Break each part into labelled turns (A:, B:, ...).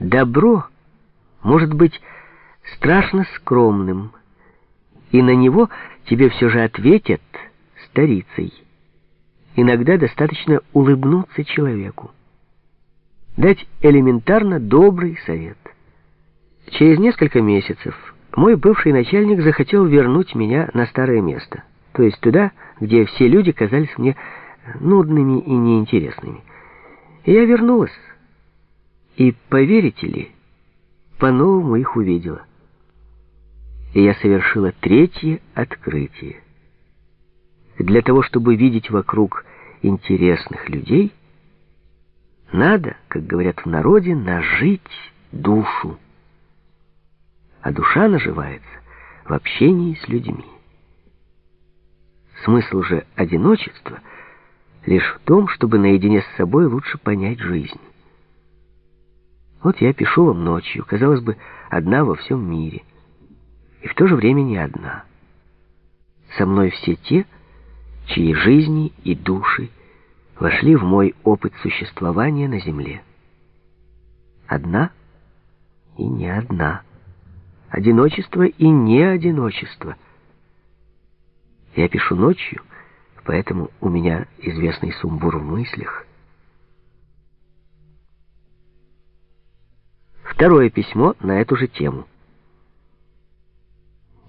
A: Добро может быть страшно скромным, и на него тебе все же ответят старицей. Иногда достаточно улыбнуться человеку, дать элементарно добрый совет. Через несколько месяцев мой бывший начальник захотел вернуть меня на старое место, то есть туда, где все люди казались мне нудными и неинтересными. И я вернулась. И, поверите ли, по-новому их увидела. И я совершила третье открытие. Для того, чтобы видеть вокруг интересных людей, надо, как говорят в народе, нажить душу. А душа наживается в общении с людьми. Смысл же одиночества лишь в том, чтобы наедине с собой лучше понять жизнь. Вот я пишу вам ночью, казалось бы, одна во всем мире, и в то же время не одна. Со мной все те, чьи жизни и души вошли в мой опыт существования на земле. Одна и не одна. Одиночество и не одиночество. Я пишу ночью, поэтому у меня известный сумбур в мыслях. Второе письмо на эту же тему.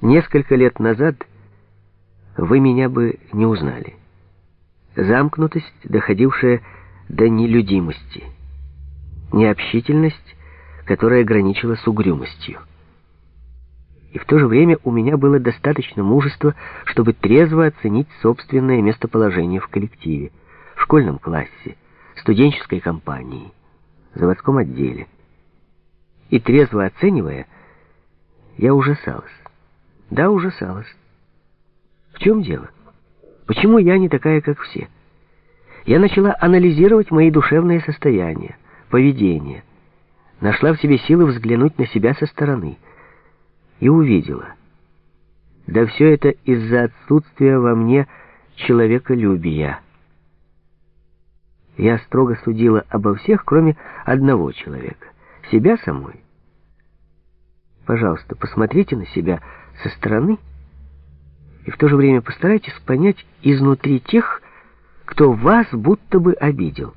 A: Несколько лет назад вы меня бы не узнали. Замкнутость, доходившая до нелюдимости. Необщительность, которая граничила с угрюмостью. И в то же время у меня было достаточно мужества, чтобы трезво оценить собственное местоположение в коллективе, в школьном классе, студенческой компании, заводском отделе. И трезво оценивая, я ужасалась. Да, ужасалась. В чем дело? Почему я не такая, как все? Я начала анализировать мои душевные состояния, поведение. Нашла в себе силы взглянуть на себя со стороны. И увидела. Да все это из-за отсутствия во мне человеколюбия. Я строго судила обо всех, кроме одного человека — себя самой. Пожалуйста, посмотрите на себя со стороны и в то же время постарайтесь понять изнутри тех, кто вас будто бы обидел.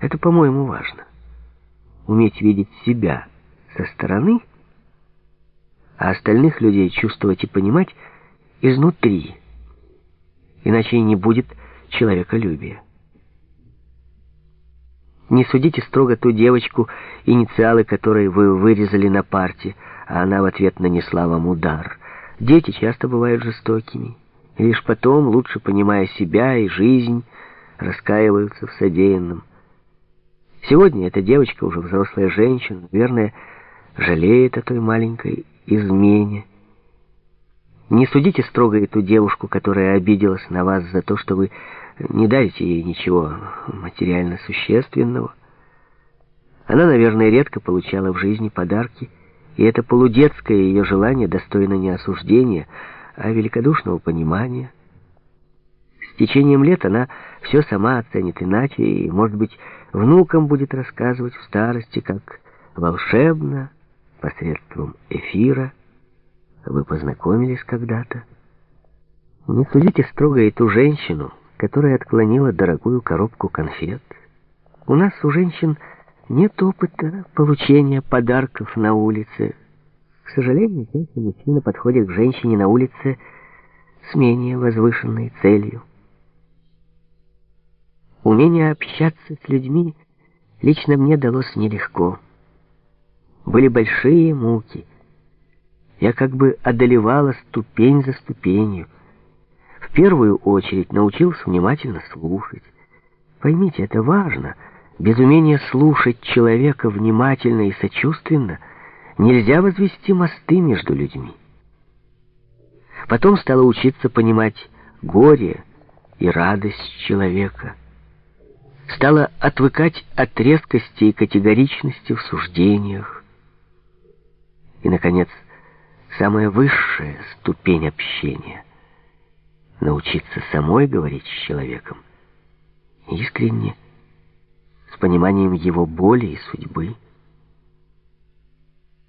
A: Это, по-моему, важно. Уметь видеть себя со стороны, а остальных людей чувствовать и понимать изнутри. Иначе не будет человеколюбия. Не судите строго ту девочку, инициалы которой вы вырезали на парте, а она в ответ нанесла вам удар. Дети часто бывают жестокими, и лишь потом, лучше понимая себя и жизнь, раскаиваются в содеянном. Сегодня эта девочка, уже взрослая женщина, наверное, жалеет о той маленькой измене. Не судите строго эту девушку, которая обиделась на вас за то, что вы не даете ей ничего материально существенного. Она, наверное, редко получала в жизни подарки, и это полудетское ее желание достойно не осуждения, а великодушного понимания. С течением лет она все сама оценит иначе, и, может быть, внукам будет рассказывать в старости, как волшебно, посредством эфира, вы познакомились когда-то. Не судите строго и ту женщину, которая отклонила дорогую коробку конфет. У нас у женщин нет опыта получения подарков на улице. К сожалению, чаще мужчина подходит к женщине на улице с менее возвышенной целью. Умение общаться с людьми лично мне далось нелегко. Были большие муки. Я как бы одолевала ступень за ступенью первую очередь научился внимательно слушать. Поймите, это важно. Без умения слушать человека внимательно и сочувственно нельзя возвести мосты между людьми. Потом стала учиться понимать горе и радость человека. Стала отвыкать от резкости и категоричности в суждениях. И, наконец, самая высшая ступень общения — научиться самой говорить с человеком искренне, с пониманием его боли и судьбы,